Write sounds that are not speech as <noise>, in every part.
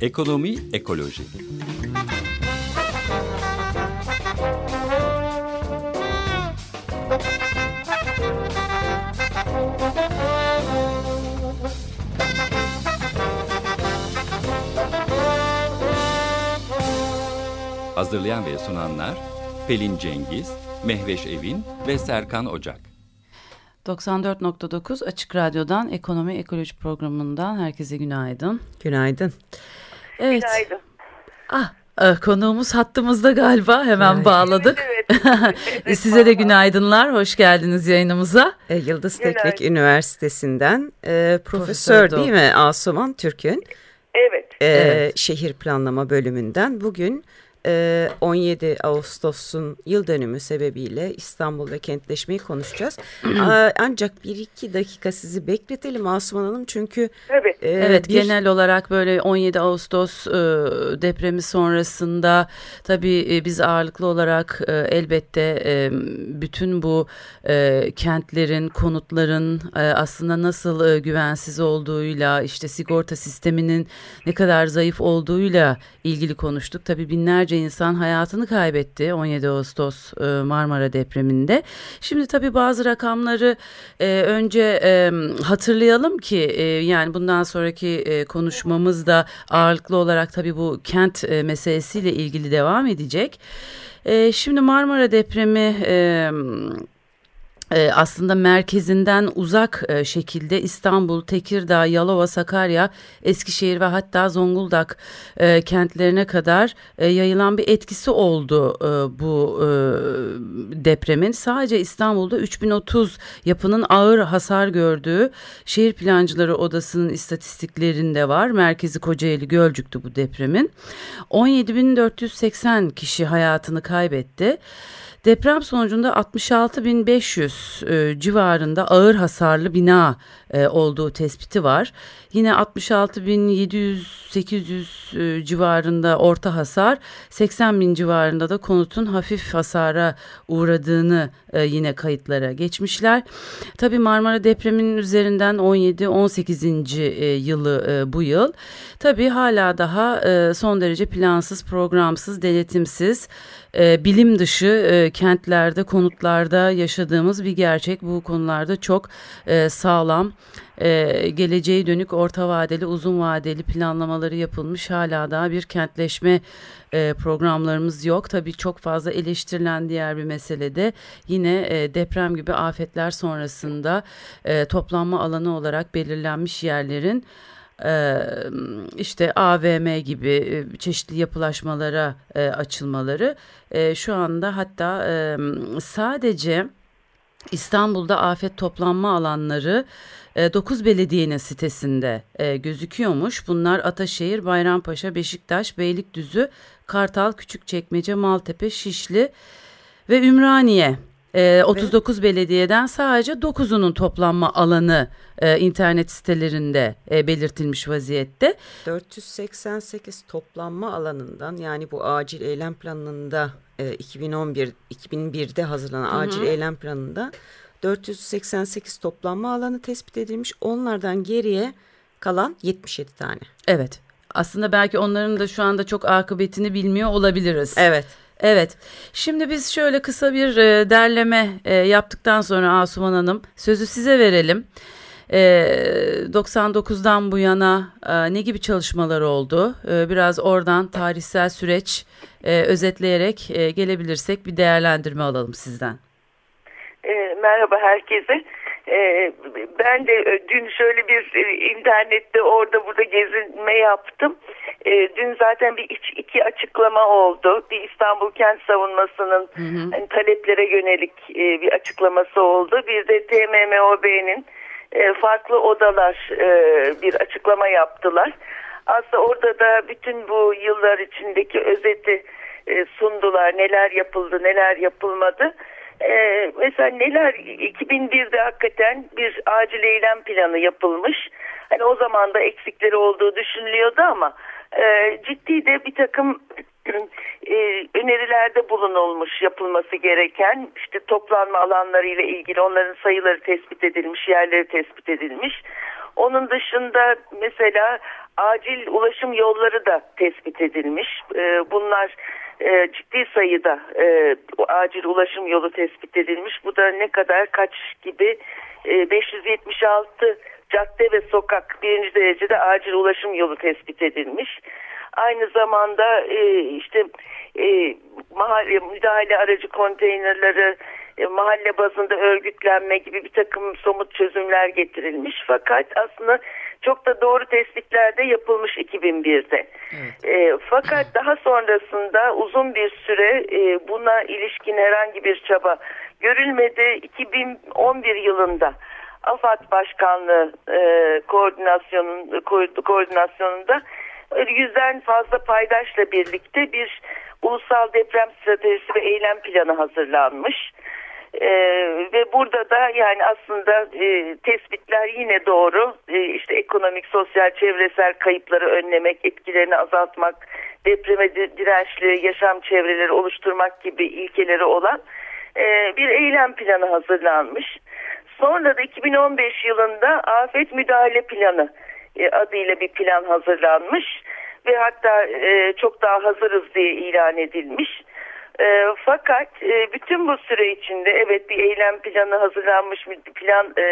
Ekonomi Ekoloji Hazırlayan ve sunanlar Pelin Cengiz, Mehveş Evin ve Serkan Ocak. 94.9 Açık Radyo'dan Ekonomi Ekoloji Programı'ndan herkese günaydın. Günaydın. Evet. Günaydın. Ah, ah konuğumuz hattımızda galiba hemen evet. bağladık. Evet, <laughs> evet. Size de günaydınlar, hoş geldiniz yayınımıza. E, Yıldız Günaydın. Teknik Üniversitesi'nden e, profesör, profesör değil mi Asuman Türk'ün? Evet. E, evet. Şehir Planlama bölümünden bugün 17 ee, Ağustos'un yıl dönümü sebebiyle İstanbul ve kentleşmeyi konuşacağız. <clears throat> Ancak bir iki dakika sizi bekletelim Asuman Hanım çünkü... Evet, e, evet bir... genel olarak böyle 17 Ağustos e, depremi sonrasında tabii e, biz ağırlıklı olarak e, elbette e, bütün bu e, kentlerin, konutların e, aslında nasıl e, güvensiz olduğuyla işte sigorta sisteminin ne kadar zayıf olduğuyla ilgili konuştuk. Tabii binlerce binlerce insan hayatını kaybetti 17 Ağustos e, Marmara depreminde. Şimdi tabii bazı rakamları e, önce e, hatırlayalım ki yani bundan sonraki konuşmamız da ağırlıklı olarak tabii bu kent meselesiyle ilgili devam edecek. Şimdi Marmara depremi aslında merkezinden uzak e, şekilde İstanbul, Tekirdağ, Yalova, Sakarya, Eskişehir ve hatta Zonguldak e, kentlerine kadar e, yayılan bir etkisi oldu bu depremin. Sadece İstanbul'da 3030 yapının ağır hasar gördüğü Şehir Plancıları Odası'nın istatistiklerinde var. Merkezi Kocaeli Gölcük'tü bu depremin. 17.480 kişi hayatını kaybetti. Deprem sonucunda 66.500 e, civarında ağır hasarlı bina e, olduğu tespiti var. Yine 66.700-800 e, civarında orta hasar, 80.000 civarında da konutun hafif hasara uğradığını e, yine kayıtlara geçmişler. Tabi Marmara depreminin üzerinden 17-18. E, yılı bu yıl. Tabi hala daha son derece plansız, programsız, denetimsiz bilim dışı kentlerde, konutlarda yaşadığımız bir gerçek. Bu konularda çok sağlam, e, geleceğe dönük orta vadeli, uzun vadeli planlamaları yapılmış. Hala daha bir kentleşme e, programlarımız yok. Tabii çok fazla eleştirilen diğer bir mesele de yine e, deprem gibi afetler sonrasında e, toplanma alanı olarak belirlenmiş yerlerin işte AVM gibi çeşitli yapılaşmalara açılmaları şu anda hatta sadece İstanbul'da afet toplanma alanları 9 belediyenin sitesinde gözüküyormuş. Bunlar Ataşehir, Bayrampaşa, Beşiktaş, Beylikdüzü, Kartal, Küçükçekmece, Maltepe, Şişli ve Ümraniye. E, 39 belediyeden sadece 9'unun toplanma alanı e, internet sitelerinde e, belirtilmiş vaziyette. 488 toplanma alanından yani bu acil eylem planında e, 2011 2001'de hazırlanan Hı -hı. acil eylem planında 488 toplanma alanı tespit edilmiş. Onlardan geriye kalan 77 tane. Evet. Aslında belki onların da şu anda çok akıbetini bilmiyor olabiliriz. Evet. Evet. Şimdi biz şöyle kısa bir e, derleme e, yaptıktan sonra Asuman Hanım sözü size verelim. E, 99'dan bu yana e, ne gibi çalışmalar oldu? E, biraz oradan tarihsel süreç e, özetleyerek e, gelebilirsek bir değerlendirme alalım sizden. E, merhaba herkese. E, ben de e, dün şöyle bir e, internette orada burada gezinme yaptım. E, dün zaten bir iç, iki açıklama oldu. Bir İstanbul Kent Savunması'nın. Hani, taleplere yönelik e, bir açıklaması oldu. Bir de TMMOB'nin e, farklı odalar e, bir açıklama yaptılar. Aslında orada da bütün bu yıllar içindeki özeti e, sundular. Neler yapıldı, neler yapılmadı. Mesela neler 2001'de hakikaten bir acil eylem planı yapılmış. Hani o zaman da eksikleri olduğu düşünülüyordu ama ciddi de bir takım e, önerilerde bulunulmuş yapılması gereken işte toplanma alanları ile ilgili onların sayıları tespit edilmiş, yerleri tespit edilmiş. Onun dışında mesela acil ulaşım yolları da tespit edilmiş. E, bunlar e, ciddi sayıda e, acil ulaşım yolu tespit edilmiş. Bu da ne kadar kaç gibi e, 576 cadde ve sokak birinci derecede acil ulaşım yolu tespit edilmiş. Aynı zamanda e, işte e, mahalle, müdahale aracı konteynerleri e, mahalle bazında örgütlenme gibi bir takım somut çözümler getirilmiş. Fakat aslında çok da doğru tespitler de yapılmış 2001'de. Evet. E, fakat daha sonrasında uzun bir süre e, buna ilişkin herhangi bir çaba görülmedi. 2011 yılında AFAD Başkanlığı e, koordinasyonun, ko koordinasyonunda yüzden fazla paydaşla birlikte bir ulusal deprem stratejisi ve eylem planı hazırlanmış. Ee, ve burada da yani aslında e, tespitler yine doğru e, işte ekonomik, sosyal, çevresel kayıpları önlemek, etkilerini azaltmak, depreme dirençli yaşam çevreleri oluşturmak gibi ilkeleri olan e, bir eylem planı hazırlanmış. Sonra da 2015 yılında afet müdahale planı adıyla bir plan hazırlanmış ve hatta e, çok daha hazırız diye ilan edilmiş. E, fakat e, bütün bu süre içinde evet bir eylem planı hazırlanmış, plan e,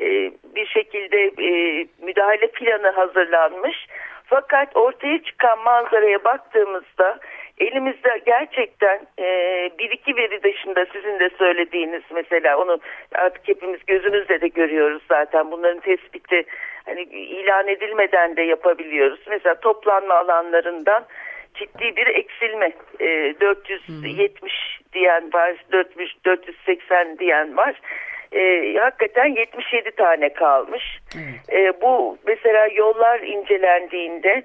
e, bir şekilde e, müdahale planı hazırlanmış. Fakat ortaya çıkan manzaraya baktığımızda elimizde gerçekten e, bir iki veri dışında sizin de söylediğiniz mesela onu artık hepimiz gözümüzle de görüyoruz zaten bunların tespiti hani ilan edilmeden de yapabiliyoruz. Mesela toplanma alanlarından ciddi bir eksilme. E, 470 hmm. diyen var, 400, 480 diyen var. E, hakikaten 77 tane kalmış. Hmm. E, bu mesela yollar incelendiğinde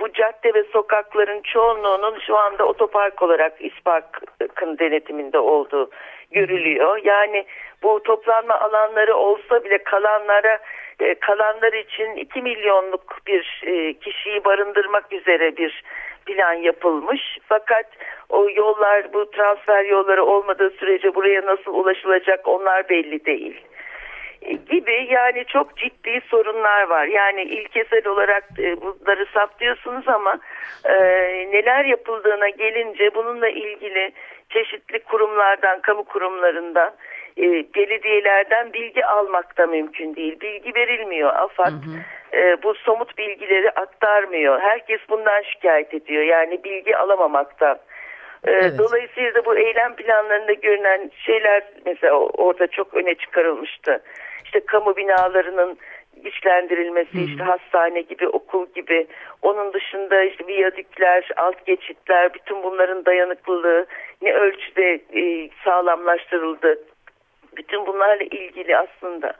bu cadde ve sokakların çoğunluğunun şu anda otopark olarak İSPAK'ın denetiminde olduğu görülüyor. Yani bu toplanma alanları olsa bile kalanlara e, kalanlar için 2 milyonluk bir e, kişiyi barındırmak üzere bir plan yapılmış. Fakat o yollar bu transfer yolları olmadığı sürece buraya nasıl ulaşılacak onlar belli değil e, gibi yani çok ciddi sorunlar var. Yani ilkesel olarak e, bunları saptıyorsunuz ama e, neler yapıldığına gelince bununla ilgili çeşitli kurumlardan, kamu kurumlarından e, belediyelerden bilgi almak da mümkün değil. Bilgi verilmiyor. AFAD hı hı. E, bu somut bilgileri aktarmıyor. Herkes bundan şikayet ediyor. Yani bilgi alamamakta. E, evet. Dolayısıyla da bu eylem planlarında görünen şeyler mesela orada çok öne çıkarılmıştı. İşte kamu binalarının güçlendirilmesi hmm. işte hastane gibi okul gibi onun dışında işte viyadükler alt geçitler bütün bunların dayanıklılığı ne ölçüde e, sağlamlaştırıldı bütün bunlarla ilgili aslında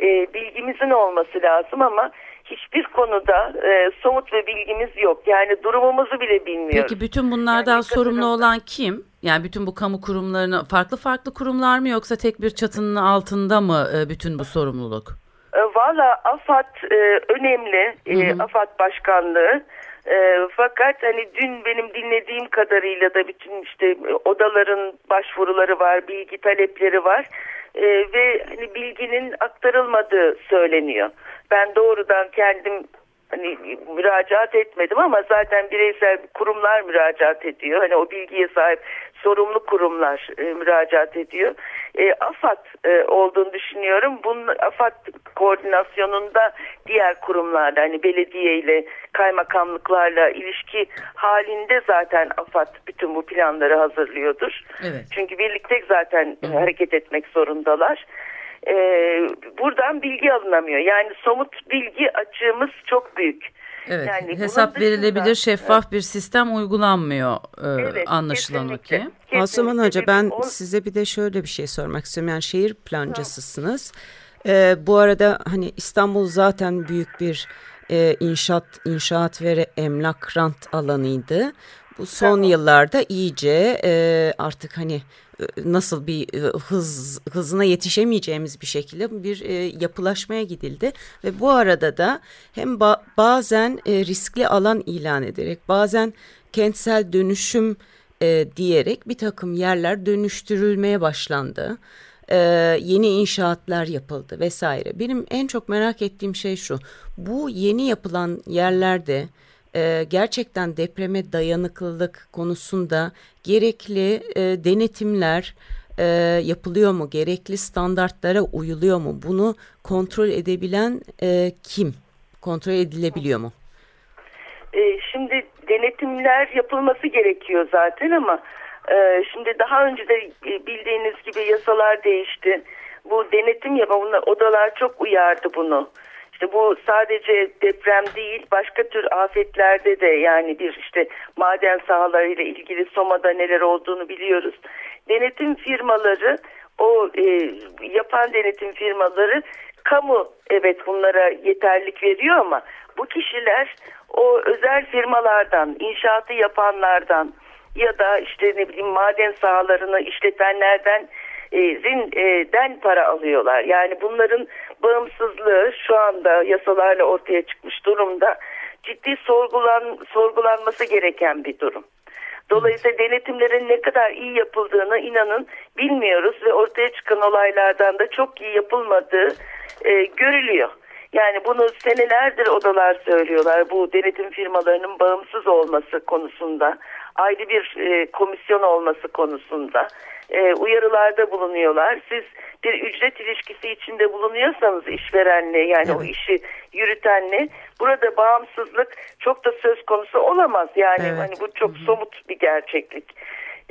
e, bilgimizin olması lazım ama hiçbir konuda e, somut ve bilgimiz yok. Yani durumumuzu bile bilmiyoruz. Peki bütün bunlardan yani sorumlu olan kim? Yani bütün bu kamu kurumlarını farklı farklı kurumlar mı yoksa tek bir çatının altında mı e, bütün bu sorumluluk? E, Valla AFAD e, önemli. E, AFAD Başkanlığı. E, fakat hani dün benim dinlediğim kadarıyla da bütün işte odaların başvuruları var, bilgi talepleri var e, ve hani bilginin aktarılmadığı söyleniyor. Ben doğrudan kendim hani müracaat etmedim ama zaten bireysel kurumlar müracaat ediyor. Hani o bilgiye sahip sorumlu kurumlar e, müracaat ediyor. E, AFAD e, olduğunu düşünüyorum. Bunun AFAD koordinasyonunda diğer kurumlarla hani belediye ile kaymakamlıklarla ilişki halinde zaten AFAD bütün bu planları hazırlıyordur. Evet. Çünkü birlikte zaten Hı. hareket etmek zorundalar e, buradan bilgi alınamıyor. Yani somut bilgi açığımız çok büyük. Evet, yani hesap dışında, verilebilir şeffaf evet. bir sistem uygulanmıyor e, evet, anlaşılan o ki. Asuman Hoca ben o... size bir de şöyle bir şey sormak istiyorum. Yani şehir plancısısınız. Ee, bu arada hani İstanbul zaten büyük bir e, inşaat inşaat ve emlak rant alanıydı. Bu son tamam. yıllarda iyice e, artık hani nasıl bir e, hız hızına yetişemeyeceğimiz bir şekilde bir e, yapılaşmaya gidildi ve bu arada da hem ba bazen e, riskli alan ilan ederek bazen kentsel dönüşüm e, diyerek bir takım yerler dönüştürülmeye başlandı. e, yeni inşaatlar yapıldı vesaire. Benim en çok merak ettiğim şey şu. Bu yeni yapılan yerlerde e, gerçekten depreme dayanıklılık konusunda gerekli e, denetimler e, yapılıyor mu? Gerekli standartlara uyuluyor mu? Bunu kontrol edebilen e, kim? Kontrol edilebiliyor mu? E, şimdi denetimler yapılması gerekiyor zaten ama e, şimdi daha önce de bildiğiniz gibi yasalar değişti. Bu denetim yapan odalar çok uyardı bunu. İşte bu sadece deprem değil başka tür afetlerde de yani bir işte maden sahalarıyla ilgili Soma'da neler olduğunu biliyoruz. Denetim firmaları o e, yapan denetim firmaları kamu evet bunlara yeterlik veriyor ama bu kişiler o özel firmalardan, inşaatı yapanlardan ya da işte ne bileyim maden sahalarını işletenlerden den para alıyorlar. Yani bunların bağımsızlığı şu anda yasalarla ortaya çıkmış durumda ciddi sorgulan, sorgulanması gereken bir durum. Dolayısıyla denetimlerin ne kadar iyi yapıldığını inanın bilmiyoruz ve ortaya çıkan olaylardan da çok iyi yapılmadığı e, görülüyor. Yani bunu senelerdir odalar söylüyorlar bu denetim firmalarının bağımsız olması konusunda ayrı bir e, komisyon olması konusunda e, uyarılarda bulunuyorlar. Siz bir ücret ilişkisi içinde bulunuyorsanız işverenle yani evet. o işi yürütenle burada bağımsızlık çok da söz konusu olamaz. Yani evet. hani bu çok somut bir gerçeklik.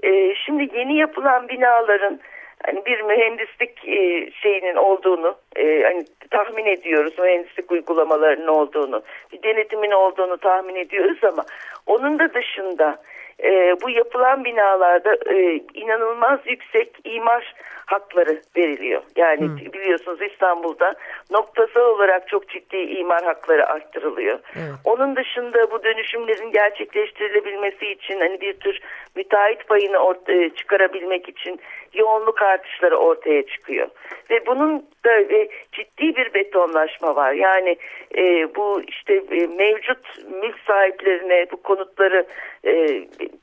E, şimdi yeni yapılan binaların hani bir mühendislik e, şeyinin olduğunu e, hani tahmin ediyoruz mühendislik uygulamalarının olduğunu bir denetimin olduğunu tahmin ediyoruz ama onun da dışında e, bu yapılan binalarda e, inanılmaz yüksek imar hakları veriliyor. Yani hmm. Biliyorsunuz İstanbul'da noktasal olarak çok ciddi imar hakları arttırılıyor. Evet. Onun dışında bu dönüşümlerin gerçekleştirilebilmesi için hani bir tür müteahhit payını ortaya çıkarabilmek için yoğunluk artışları ortaya çıkıyor. Ve bunun da e, ciddi bir betonlaşma var. Yani e, bu işte e, mevcut mülk sahiplerine bu konutları e,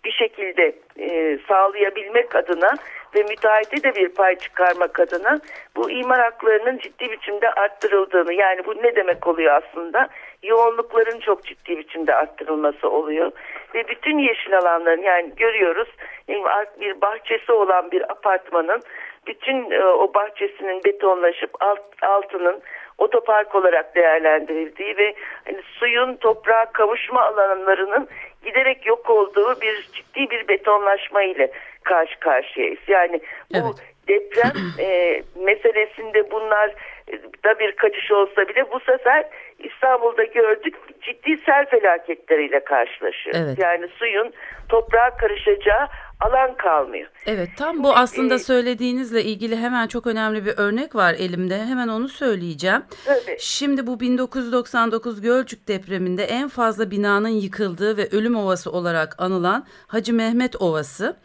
bir şekilde e, sağlayabilmek adına ve müteahhite de bir pay çıkarmak adına bu imar haklarının ciddi biçimde arttırıldığını yani bu ne demek oluyor aslında? Yoğunlukların çok ciddi biçimde arttırılması oluyor ve bütün yeşil alanların yani görüyoruz bir bahçesi olan bir apartmanın bütün e, o bahçesinin betonlaşıp alt, altının otopark olarak değerlendirildiği ve hani suyun toprağa kavuşma alanlarının giderek yok olduğu bir ciddi bir betonlaşma ile karşı karşıyayız. Yani bu evet. deprem <clears throat> e, meselesinde bunlar da bir kaçış olsa bile bu sefer İstanbul'da gördük ciddi sel felaketleriyle karşılaşıyoruz. Evet. Yani suyun toprağa karışacağı alan kalmıyor. Evet tam bu aslında ee, söylediğinizle ilgili hemen çok önemli bir örnek var elimde. Hemen onu söyleyeceğim. Tabii. Şimdi bu 1999 Gölcük depreminde en fazla binanın yıkıldığı ve ölüm ovası olarak anılan Hacı Mehmet Ovası.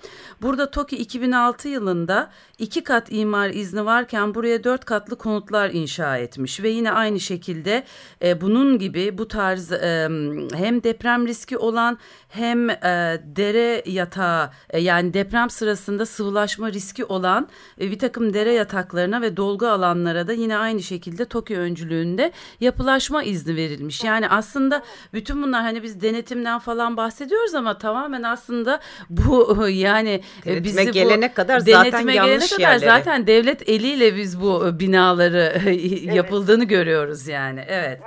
Burada TOKİ 2006 yılında iki kat imar izni varken buraya dört katlı konutlar inşa etmiş ve yine aynı şekilde e, bunun gibi bu tarz e, hem deprem riski olan hem e, dere yatağı e, yani deprem sırasında sıvılaşma riski olan e, bir takım dere yataklarına ve dolgu alanlara da yine aynı şekilde Tokyo öncülüğünde yapılaşma izni verilmiş. Yani aslında bütün bunlar hani biz denetimden falan bahsediyoruz ama tamamen aslında bu <laughs> yani e, bizi bu gelene kadar zaten yanlış gelene kadar yerlere. zaten devlet eliyle biz bu e, binaları <laughs> evet. yapıldığını görüyoruz yani. Evet.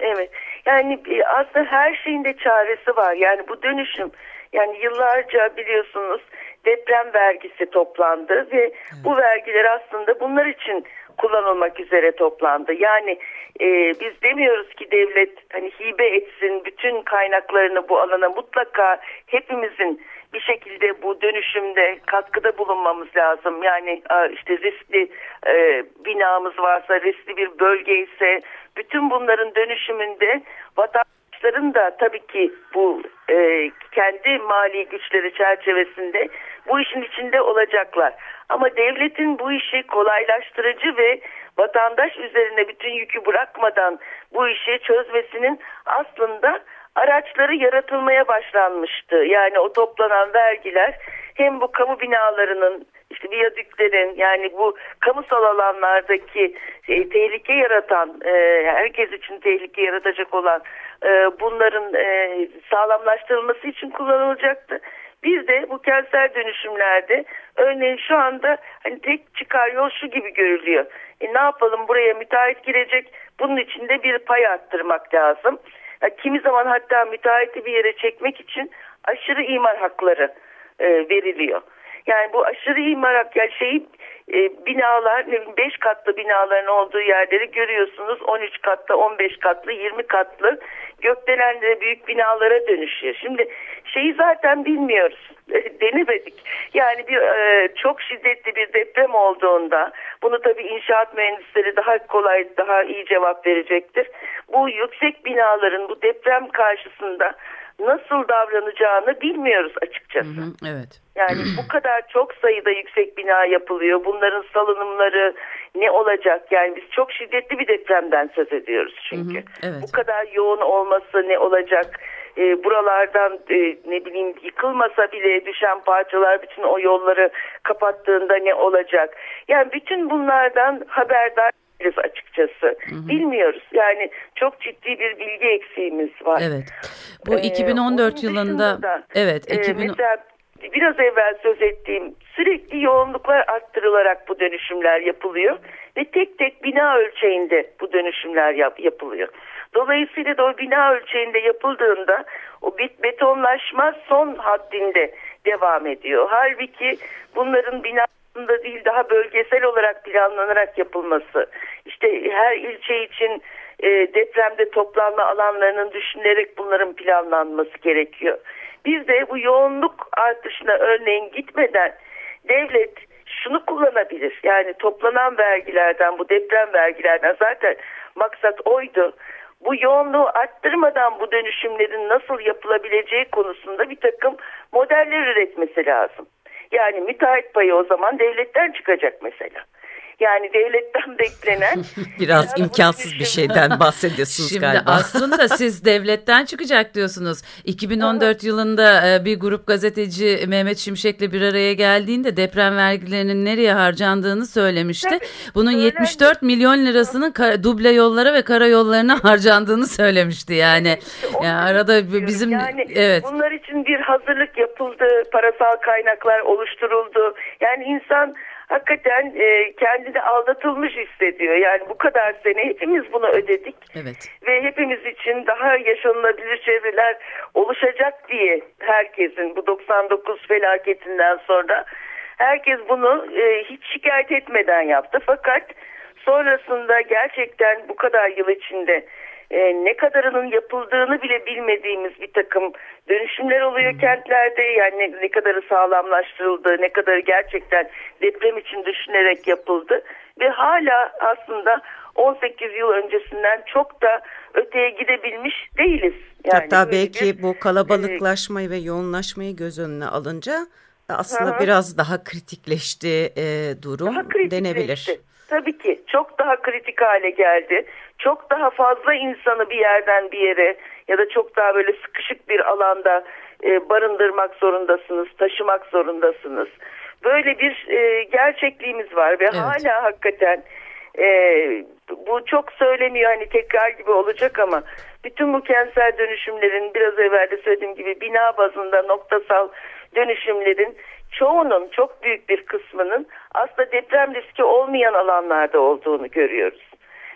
Evet. Yani aslında her şeyin de çaresi var. Yani bu dönüşüm yani yıllarca biliyorsunuz deprem vergisi toplandı ve evet. bu vergiler aslında bunlar için kullanılmak üzere toplandı. Yani e, biz demiyoruz ki devlet hani hibe etsin bütün kaynaklarını bu alana mutlaka hepimizin bir şekilde bu dönüşümde katkıda bulunmamız lazım. Yani işte riskli e, binamız varsa, riskli bir bölge ise bütün bunların dönüşümünde vatandaşların da tabii ki bu e, kendi mali güçleri çerçevesinde bu işin içinde olacaklar. Ama devletin bu işi kolaylaştırıcı ve vatandaş üzerine bütün yükü bırakmadan bu işi çözmesinin aslında araçları yaratılmaya başlanmıştı. Yani o toplanan vergiler hem bu kamu binalarının işte viyadüklerin yani bu kamusal alanlardaki e, tehlike yaratan e, herkes için tehlike yaratacak olan e, bunların e, sağlamlaştırılması için kullanılacaktı. Bir de bu kentsel dönüşümlerde örneğin şu anda hani tek çıkar yol şu gibi görülüyor. E ne yapalım buraya müteahhit girecek bunun için de bir pay arttırmak lazım. Yani kimi zaman hatta müteahhiti bir yere çekmek için aşırı imar hakları e, veriliyor. Yani bu aşırı imar hak yani şeyi e, binalar ne bileyim 5 katlı binaların olduğu yerleri görüyorsunuz 13 katlı 15 katlı 20 katlı gökdelenlere büyük binalara dönüşüyor. Şimdi şeyi zaten bilmiyoruz <laughs> denemedik. Yani bir e, çok şiddetli bir deprem olduğunda bunu tabii inşaat mühendisleri daha kolay daha iyi cevap verecektir. Bu yüksek binaların bu deprem karşısında nasıl davranacağını bilmiyoruz açıkçası. Hı hı, evet. Yani <clears throat> bu kadar çok sayıda yüksek bina yapılıyor. Bunların salınımları ne olacak? Yani biz çok şiddetli bir depremden söz ediyoruz çünkü. Hı hı, evet. Bu kadar yoğun olması ne olacak? E, buralardan e, ne bileyim yıkılmasa bile düşen parçalar bütün o yolları kapattığında ne olacak? Yani bütün bunlardan haberdar değiliz açıkçası. Hı hı. Bilmiyoruz. Yani çok ciddi bir bilgi eksiğimiz var. Evet. Bu 2014 ee, yılında da, evet 2000 e, mesela biraz evvel söz ettiğim sürekli yoğunluklar arttırılarak bu dönüşümler yapılıyor ve tek tek bina ölçeğinde bu dönüşümler yap, yapılıyor. Dolayısıyla da o bina ölçeğinde yapıldığında o betonlaşma son haddinde devam ediyor. Halbuki bunların bina aslında değil daha bölgesel olarak planlanarak yapılması. İşte her ilçe için e, depremde toplanma alanlarının düşünülerek bunların planlanması gerekiyor. Bir de bu yoğunluk artışına örneğin gitmeden devlet şunu kullanabilir. Yani toplanan vergilerden bu deprem vergilerden zaten maksat oydu. Bu yoğunluğu arttırmadan bu dönüşümlerin nasıl yapılabileceği konusunda bir takım modeller üretmesi lazım. Yani müteahhit payı o zaman devletten çıkacak mesela. Yani devletten beklenen <laughs> biraz imkansız bir şeyden bahsediyorsunuz Şimdi galiba. aslında siz devletten çıkacak diyorsunuz. 2014 yılında e, bir grup gazeteci Mehmet Şimşek'le bir araya geldiğinde deprem vergilerinin nereye harcandığını söylemişti. Bunun 74 milyon lirasının duble yollara ve karayollarına <laughs> harcandığını söylemişti yani. yani arada bizim yani evet. Bunlar için bir hazırlık yapıldı, parasal kaynaklar oluşturuldu. Yani insan hakikaten e, kendini aldatılmış hissediyor. Yani bu kadar sene hepimiz bunu ödedik. Evet. Ve hepimiz için daha yaşanılabilir çevreler oluşacak diye herkesin bu 99 felaketinden sonra herkes bunu e, hiç şikayet etmeden yaptı. Fakat sonrasında gerçekten bu kadar yıl içinde e, ne kadarının yapıldığını bile bilmediğimiz bir takım dönüşümler oluyor hmm. kentlerde. Yani ne, ne kadarı sağlamlaştırıldı, ne kadarı gerçekten deprem için düşünerek yapıldı. Ve hala aslında 18 yıl öncesinden çok da öteye gidebilmiş değiliz. Yani Hatta belki bir, bu kalabalıklaşmayı e, ve yoğunlaşmayı göz önüne alınca aslında hı. biraz daha kritikleşti e, durum daha kritikleşti. denebilir. Tabii ki çok daha kritik hale geldi. Çok daha fazla insanı bir yerden bir yere ya da çok daha böyle sıkışık bir alanda e, barındırmak zorundasınız, taşımak zorundasınız. Böyle bir e, gerçekliğimiz var ve evet. hala hakikaten e, bu çok söylemiyor hani tekrar gibi olacak ama bütün bu kentsel dönüşümlerin biraz evvel de söylediğim gibi bina bazında noktasal dönüşümlerin çoğunun çok büyük bir kısmının aslında deprem riski olmayan alanlarda olduğunu görüyoruz.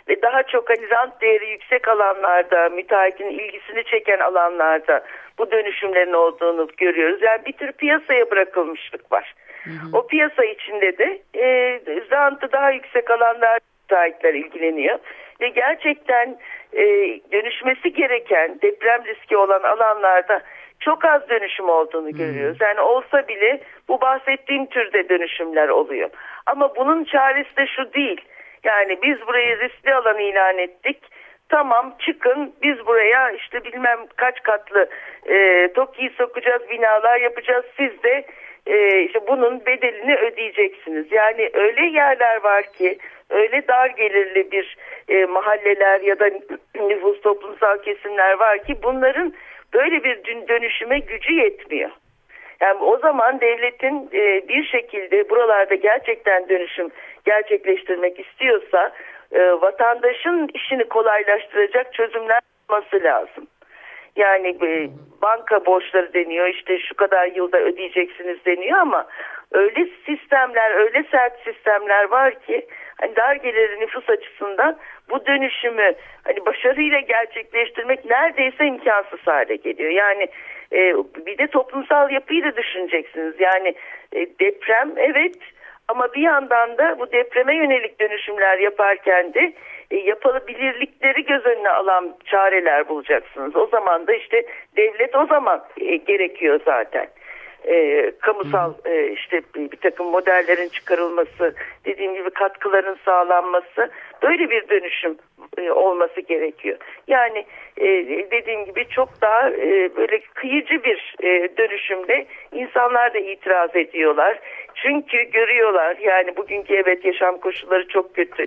Ve daha çok hani rant değeri yüksek alanlarda, müteahhitin ilgisini çeken alanlarda bu dönüşümlerin olduğunu görüyoruz. Yani bir tür piyasaya bırakılmışlık var. Hı hı. O piyasa içinde de e, rantı daha yüksek alanlar müteahhitler ilgileniyor. Ve gerçekten e, dönüşmesi gereken deprem riski olan alanlarda çok az dönüşüm olduğunu hmm. görüyoruz. Yani olsa bile bu bahsettiğim türde dönüşümler oluyor. Ama bunun çaresi de şu değil. Yani biz burayı riskli alan ilan ettik. Tamam çıkın biz buraya işte bilmem kaç katlı e, TOKİ'yi sokacağız, binalar yapacağız. Siz de e, işte bunun bedelini ödeyeceksiniz. Yani öyle yerler var ki öyle dar gelirli bir e, mahalleler ya da <clears throat> nüfus toplumsal kesimler var ki bunların böyle bir dönüşüme gücü yetmiyor. Yani o zaman devletin e, bir şekilde buralarda gerçekten dönüşüm gerçekleştirmek istiyorsa e, vatandaşın işini kolaylaştıracak çözümler olması lazım. Yani e, banka borçları deniyor işte şu kadar yılda ödeyeceksiniz deniyor ama öyle sistemler öyle sert sistemler var ki hani dar gelirli nüfus açısından bu dönüşümü hani başarıyla gerçekleştirmek neredeyse imkansız hale geliyor. Yani e, bir de toplumsal yapıyı da düşüneceksiniz. Yani e, deprem evet ama bir yandan da bu depreme yönelik dönüşümler yaparken de e, yapılabilirlikleri göz önüne alan çareler bulacaksınız. O zaman da işte devlet o zaman e, gerekiyor zaten. E, kamusal e, işte bir, takım modellerin çıkarılması, dediğim gibi katkıların sağlanması, böyle bir dönüşüm olması gerekiyor. Yani e, dediğim gibi çok daha e, böyle kıyıcı bir e, dönüşümde insanlar da itiraz ediyorlar. Çünkü görüyorlar yani bugünkü evet yaşam koşulları çok kötü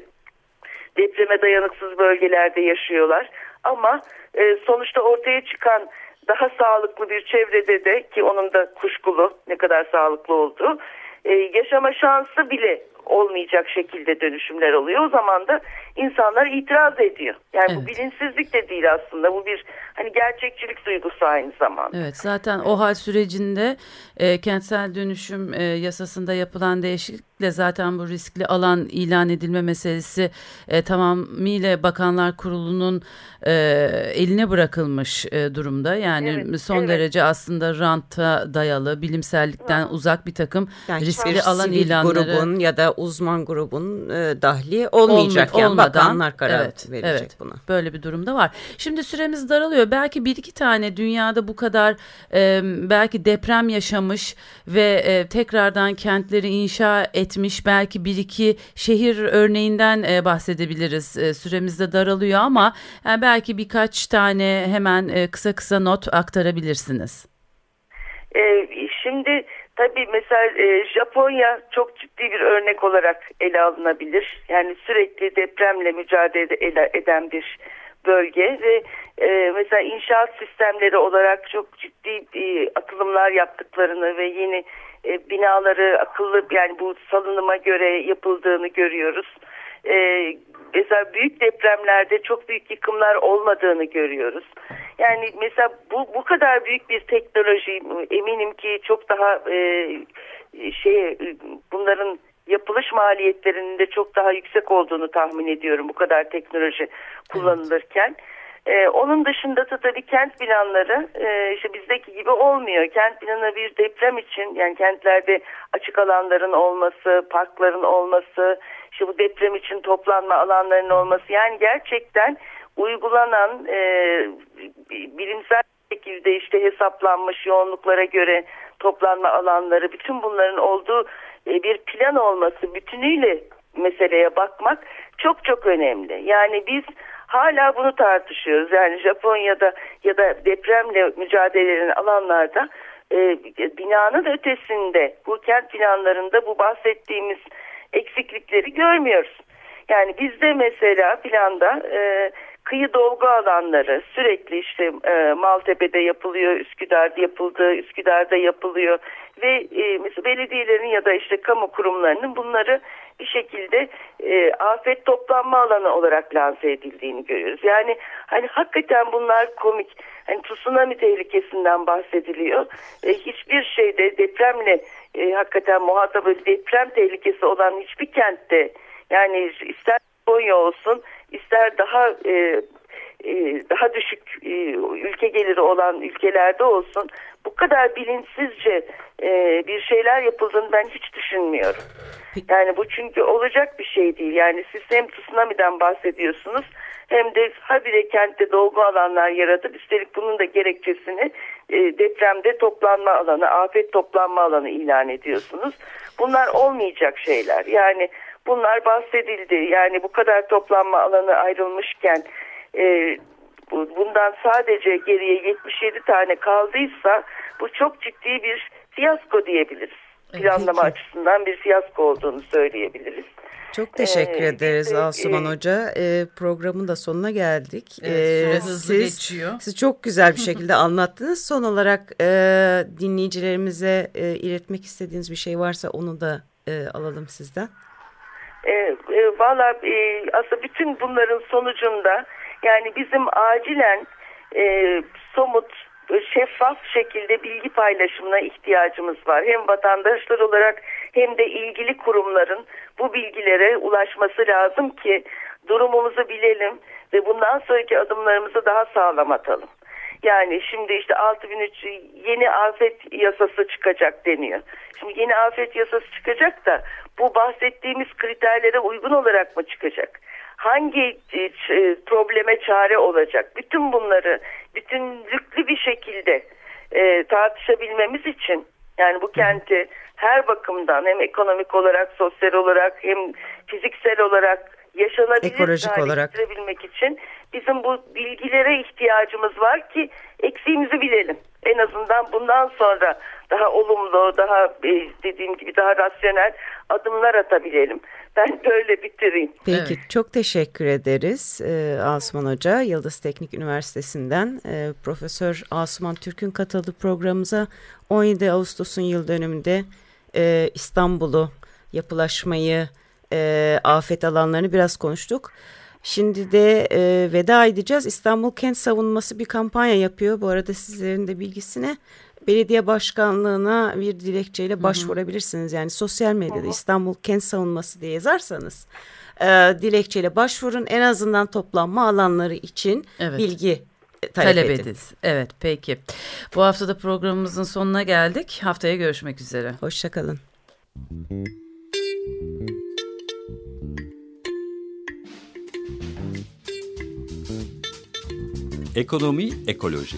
depreme dayanıksız bölgelerde yaşıyorlar. Ama e, sonuçta ortaya çıkan daha sağlıklı bir çevrede de ki onun da kuşkulu ne kadar sağlıklı olduğu e, yaşama şansı bile olmayacak şekilde dönüşümler oluyor. O zaman da insanlar itiraz ediyor. Yani evet. bu bilinçsizlik de değil aslında. Bu bir hani gerçekçilik duygusu aynı zamanda. Evet zaten o hal sürecinde e, kentsel dönüşüm e, yasasında yapılan değişiklikle zaten bu riskli alan ilan edilme meselesi e, tamamıyla Bakanlar Kurulu'nun e, eline bırakılmış e, durumda. Yani evet, son evet. derece aslında ranta dayalı, bilimsellikten Hı. uzak bir takım yani riskli alan ilanları. grubun ya da uzman grubun e, dahli olmayacak. Olma, yani olmadan, bakanlar karar evet, verecek evet, buna. Böyle bir durumda var. Şimdi süremiz daralıyor. Belki bir iki tane dünyada bu kadar e, belki deprem yaşamış ve e, tekrardan kentleri inşa etmiş belki bir iki şehir örneğinden e, bahsedebiliriz. E, süremiz de daralıyor ama yani belki birkaç tane hemen e, kısa kısa not aktarabilirsiniz. E, şimdi Tabii mesela e, Japonya çok ciddi bir örnek olarak ele alınabilir. Yani sürekli depremle mücadele eden bir bölge ve e, mesela inşaat sistemleri olarak çok ciddi e, atılımlar yaptıklarını ve yeni e, binaları akıllı yani bu salınıma göre yapıldığını görüyoruz. E, mesela büyük depremlerde çok büyük yıkımlar olmadığını görüyoruz. Yani mesela bu bu kadar büyük bir teknoloji eminim ki çok daha e, şey bunların yapılış maliyetlerinin de çok daha yüksek olduğunu tahmin ediyorum bu kadar teknoloji kullanılırken. Ee, onun dışında da tabii kent planları e, işte bizdeki gibi olmuyor. Kent planı bir deprem için yani kentlerde açık alanların olması, parkların olması, işte bu deprem için toplanma alanlarının olması yani gerçekten uygulanan e, bilimsel şekilde işte hesaplanmış yoğunluklara göre toplanma alanları bütün bunların olduğu e, bir plan olması bütünüyle meseleye bakmak çok çok önemli. Yani biz hala bunu tartışıyoruz. Yani Japonya'da ya da depremle mücadele eden alanlarda e, binanın ötesinde bu kent planlarında bu bahsettiğimiz eksiklikleri görmüyoruz. Yani bizde mesela planda e, kıyı dolgu alanları sürekli işte e, Maltepe'de yapılıyor, Üsküdar'da yapıldı, Üsküdar'da yapılıyor ve e, mesela belediyelerin ya da işte kamu kurumlarının bunları bir şekilde e, afet toplanma alanı olarak lanse edildiğini görüyoruz. Yani hani hakikaten bunlar komik. Hani tsunami tehlikesinden bahsediliyor. E, hiçbir şeyde depremle e, hakikaten muhatabı deprem tehlikesi olan hiçbir kentte yani ister Konya olsun ister daha e, e, daha düşük e, ülke geliri olan ülkelerde olsun bu kadar bilinçsizce e, bir şeyler yapıldığını ben hiç düşünmüyorum. Yani bu çünkü olacak bir şey değil. Yani siz hem tsunami'den bahsediyorsunuz hem de habire kentte dolgu alanlar yaratıp üstelik bunun da gerekçesini e, depremde toplanma alanı, afet toplanma alanı ilan ediyorsunuz. Bunlar olmayacak şeyler. Yani bunlar bahsedildi. Yani bu kadar toplanma alanı ayrılmışken e, bundan sadece geriye 77 tane kaldıysa bu çok ciddi bir fiyasko diyebiliriz. planlama Peki. açısından bir fiyasko olduğunu söyleyebiliriz. Çok teşekkür Ee, ederiz de, Asuman e, Hoca. Ee, programın da sonuna geldik. Evet, Ee, hızlı siz, geçiyor. Siz çok güzel bir şekilde <laughs> anlattınız. Son olarak e, dinleyicilerimize e, iletmek istediğiniz bir şey varsa onu da e, alalım sizden. E, e, Valla e, aslında bütün bunların sonucunda yani bizim acilen e, somut, şeffaf şekilde bilgi paylaşımına ihtiyacımız var. Hem vatandaşlar olarak hem de ilgili kurumların bu bilgilere ulaşması lazım ki durumumuzu bilelim ve bundan sonraki adımlarımızı daha sağlam atalım. Yani şimdi işte 6003 yeni afet yasası çıkacak deniyor. Şimdi yeni afet yasası çıkacak da bu bahsettiğimiz kriterlere uygun olarak mı çıkacak? Hangi e, ç- probleme çare olacak? Bütün bunları bütünlüklü bir şekilde e, tartışabilmemiz için yani bu kenti her bakımdan hem ekonomik olarak, sosyal olarak hem fiziksel olarak yaşanabilir Ekolojik hale olarak. getirebilmek için bizim bu bilgilere ihtiyacımız var ki eksiğimizi bilelim. En azından bundan sonra daha olumlu, daha e, dediğim gibi daha rasyonel adımlar atabilelim. Ben <laughs> böyle bitireyim. Peki Evet. çok teşekkür ederiz e, Asuman Hoca. Yıldız Teknik Üniversitesi'nden e, Profesör Asuman Türk'ün katıldığı programımıza 17 Ağustos'un yıl dönümünde e, İstanbul'u, yapılaşmayı, e, afet alanlarını biraz konuştuk. Şimdi de e, veda edeceğiz. İstanbul Kent Savunması bir kampanya yapıyor. Bu arada sizlerin de bilgisine belediye başkanlığına bir dilekçeyle başvurabilirsiniz. Yani sosyal medyada İstanbul Kent Savunması diye yazarsanız e, dilekçeyle başvurun. En azından toplanma alanları için Evet. bilgi talep, Talep edin. ediniz. Evet peki. Bu hafta da programımızın sonuna geldik. Haftaya görüşmek üzere. Hoşçakalın. Ekonomi, ekoloji.